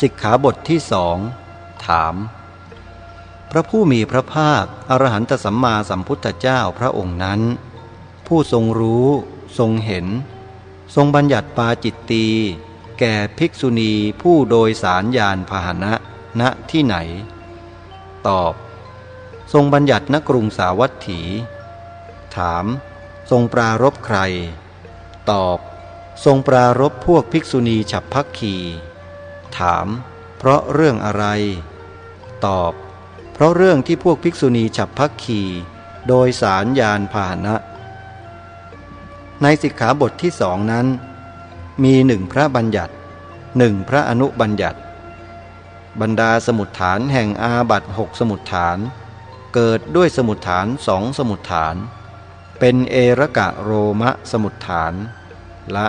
สิกขาบทที่สองถาม พระผู้มีพระภาค อรหันตสัมมาสัมพุทธเจ้าพระองค์นั้น ผู้ทรงรู้ทรงเห็น ทรงบัญญัติปาจิตตีแก่ภิกษุณีผู้โดยสารยานพาหนะณที่ไหน ตอบ ทรงบัญญัติณกรุงสาวัตถี ถาม ทรงปรารบใคร ตอบ ทรงปรารบพวกภิกษุณีฉับพักขี ถาม เพราะเรื่องอะไร ตอบ เพราะเรื่องที่พวกภิกษุณีฉับพักขีโดยสารยานพาหนะ ในสิกขาบทที่สองนั้น มีหนึ่งพระบัญญัติหนึ่งพระอนุบัญญัติ บรรดาสมุดฐานแห่งอาบัตหกสมุดฐาน เกิดด้วยสมุดฐานสองสมุดฐาน เป็นเอรกะโรมะสมุดฐาน ละ